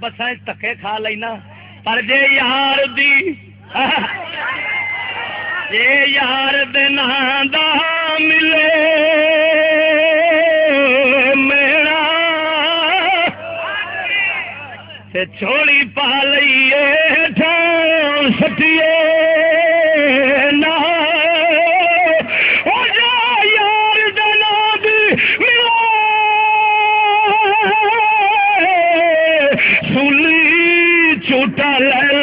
بسا تکے کھا لینا، پر جے یار دی جے یار دن ملے میرا تے چھوڑی پا لئیے ٹھان سٹیے۔ سلی چوٹا لے